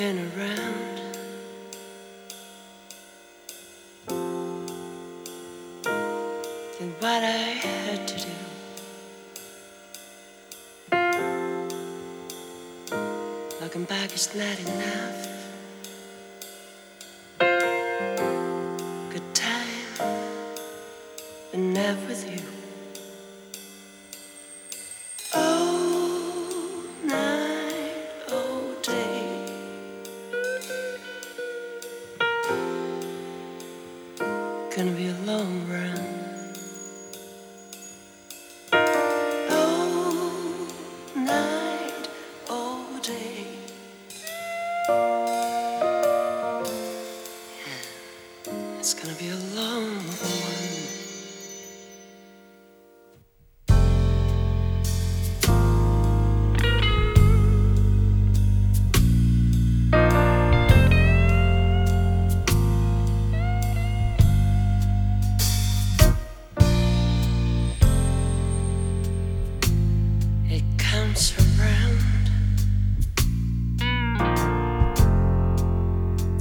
and around. Than what I had to do. Looking back is not enough. Good time, love with you. gonna be a long run.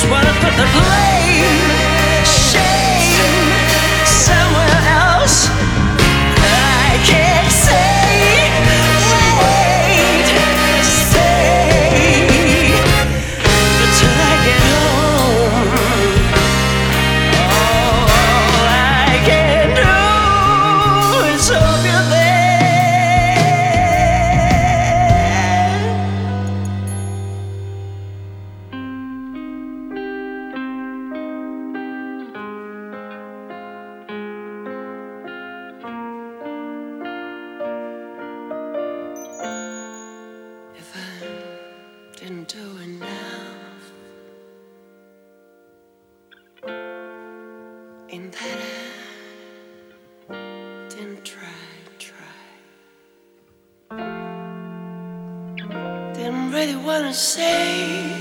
just wanna put the blame in that I didn't try, try. Didn't really wanna say.